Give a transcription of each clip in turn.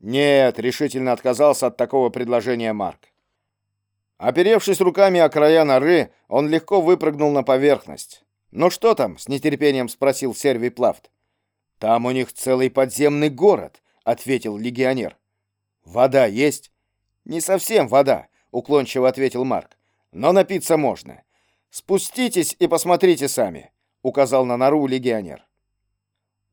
Нет, решительно отказался от такого предложения Марк. Оперевшись руками о края норы, он легко выпрыгнул на поверхность. «Ну что там?» — с нетерпением спросил Сервий Плафт. «Там у них целый подземный город», — ответил легионер. «Вода есть?» «Не совсем вода», — уклончиво ответил Марк. «Но напиться можно. Спуститесь и посмотрите сами», — указал на нору легионер.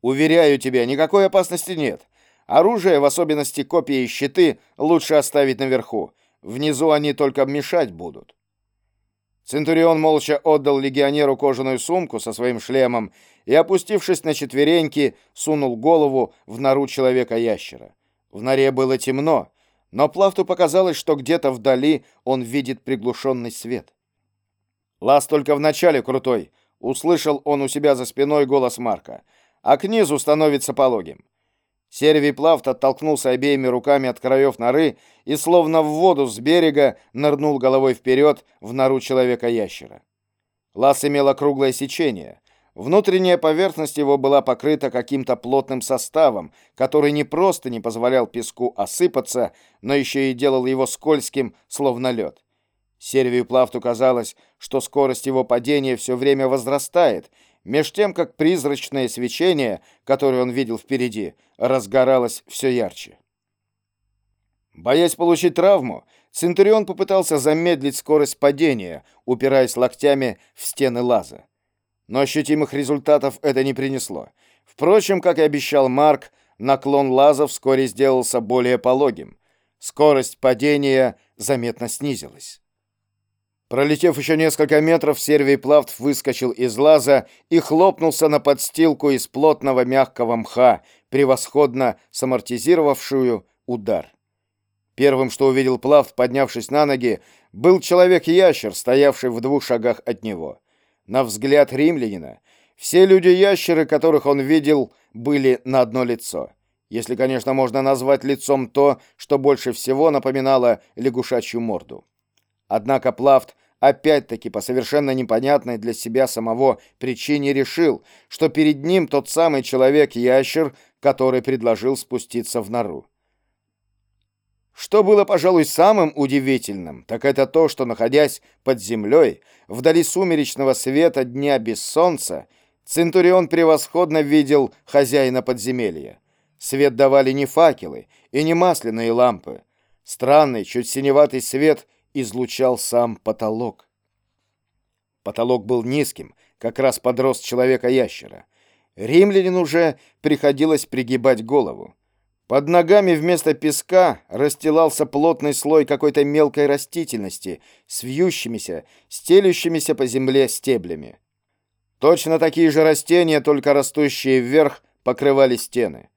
«Уверяю тебя, никакой опасности нет. Оружие, в особенности копии и щиты, лучше оставить наверху. Внизу они только мешать будут». Центурион молча отдал легионеру кожаную сумку со своим шлемом и, опустившись на четвереньки, сунул голову в нору человека-ящера. В норе было темно, но Плафту показалось, что где-то вдали он видит приглушенный свет. «Лаз только в начале крутой», — услышал он у себя за спиной голос Марка, «а к низу становится пологим. Сервий Плавт оттолкнулся обеими руками от краев норы и, словно в воду с берега, нырнул головой вперед в нору человека-ящера. Лаз имел круглое сечение. Внутренняя поверхность его была покрыта каким-то плотным составом, который не просто не позволял песку осыпаться, но еще и делал его скользким, словно лед. Сервию Плавту казалось, что скорость его падения все время возрастает, меж тем, как призрачное свечение, которое он видел впереди, разгоралось все ярче. Боясь получить травму, Центурион попытался замедлить скорость падения, упираясь локтями в стены лаза. Но ощутимых результатов это не принесло. Впрочем, как и обещал Марк, наклон лаза вскоре сделался более пологим. Скорость падения заметно снизилась. Пролетев еще несколько метров, Сервий Плавт выскочил из лаза и хлопнулся на подстилку из плотного мягкого мха, превосходно самортизировавшую удар. Первым, что увидел Плавт, поднявшись на ноги, был человек-ящер, стоявший в двух шагах от него. На взгляд римлянина, все люди-ящеры, которых он видел, были на одно лицо. Если, конечно, можно назвать лицом то, что больше всего напоминало лягушачью морду. Однако Плафт опять-таки по совершенно непонятной для себя самого причине решил, что перед ним тот самый человек-ящер, который предложил спуститься в нору. Что было, пожалуй, самым удивительным, так это то, что, находясь под землей, вдали сумеречного света дня без солнца, Центурион превосходно видел хозяина подземелья. Свет давали не факелы и не масляные лампы. Странный, чуть синеватый свет излучал сам потолок. Потолок был низким, как раз под рост человека-ящера. Римлянину уже приходилось пригибать голову. Под ногами вместо песка расстилался плотный слой какой-то мелкой растительности с вьющимися, стелющимися по земле стеблями. Точно такие же растения, только растущие вверх, покрывали стены.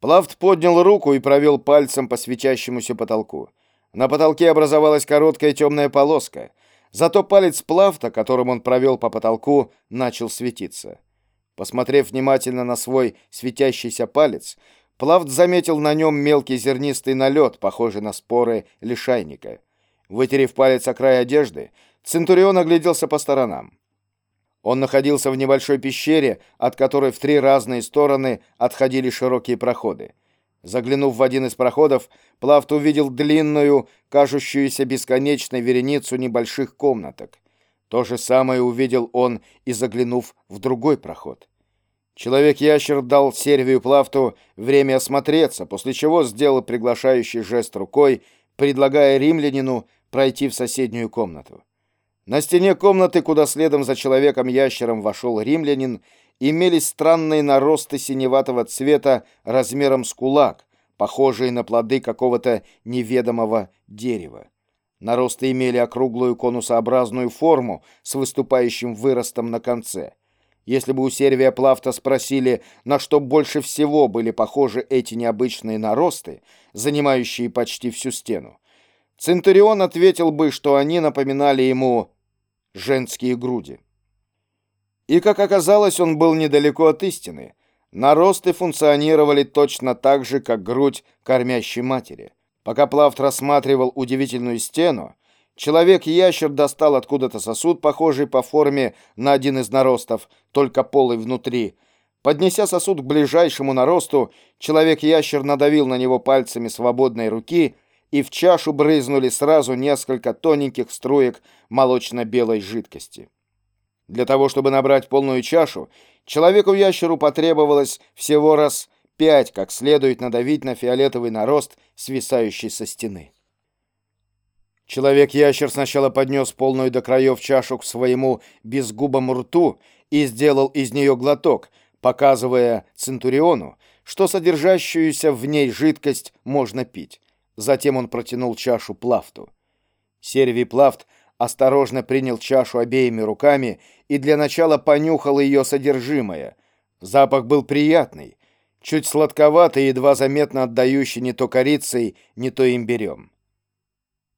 Плафт поднял руку и провел пальцем по светящемуся потолку. На потолке образовалась короткая темная полоска. Зато палец плавта, которым он провел по потолку, начал светиться. Посмотрев внимательно на свой светящийся палец, Плавт заметил на нем мелкий зернистый налет, похожий на споры лишайника. Вытерев палец о край одежды, Центурион огляделся по сторонам. Он находился в небольшой пещере, от которой в три разные стороны отходили широкие проходы. Заглянув в один из проходов, Плафт увидел длинную, кажущуюся бесконечной вереницу небольших комнаток. То же самое увидел он и заглянув в другой проход. Человек-ящер дал Сервию Плафту время осмотреться, после чего сделал приглашающий жест рукой, предлагая римлянину пройти в соседнюю комнату. На стене комнаты, куда следом за человеком-ящером вошел римлянин, имелись странные наросты синеватого цвета размером с кулак, похожие на плоды какого-то неведомого дерева. Наросты имели округлую конусообразную форму с выступающим выростом на конце. Если бы у Сервия Плавта спросили, на что больше всего были похожи эти необычные наросты, занимающие почти всю стену, Центурион ответил бы, что они напоминали ему женские груди. И, как оказалось, он был недалеко от истины. Наросты функционировали точно так же, как грудь кормящей матери. Пока Плафт рассматривал удивительную стену, человек-ящер достал откуда-то сосуд, похожий по форме на один из наростов, только полый внутри, Поднеся сосуд к ближайшему наросту, человек-ящер надавил на него пальцами свободной руки, и в чашу брызнули сразу несколько тоненьких струек молочно-белой жидкости. Для того, чтобы набрать полную чашу, человеку-ящеру потребовалось всего раз пять как следует надавить на фиолетовый нарост, свисающий со стены. Человек-ящер сначала поднес полную до краев чашу к своему безгубому рту и сделал из нее глоток, показывая Центуриону, что содержащуюся в ней жидкость можно пить. Затем он протянул чашу Плафту. Сервий Плафт осторожно принял чашу обеими руками и для начала понюхал ее содержимое. Запах был приятный, чуть сладковатый, едва заметно отдающий не то корицей, не то имбирем.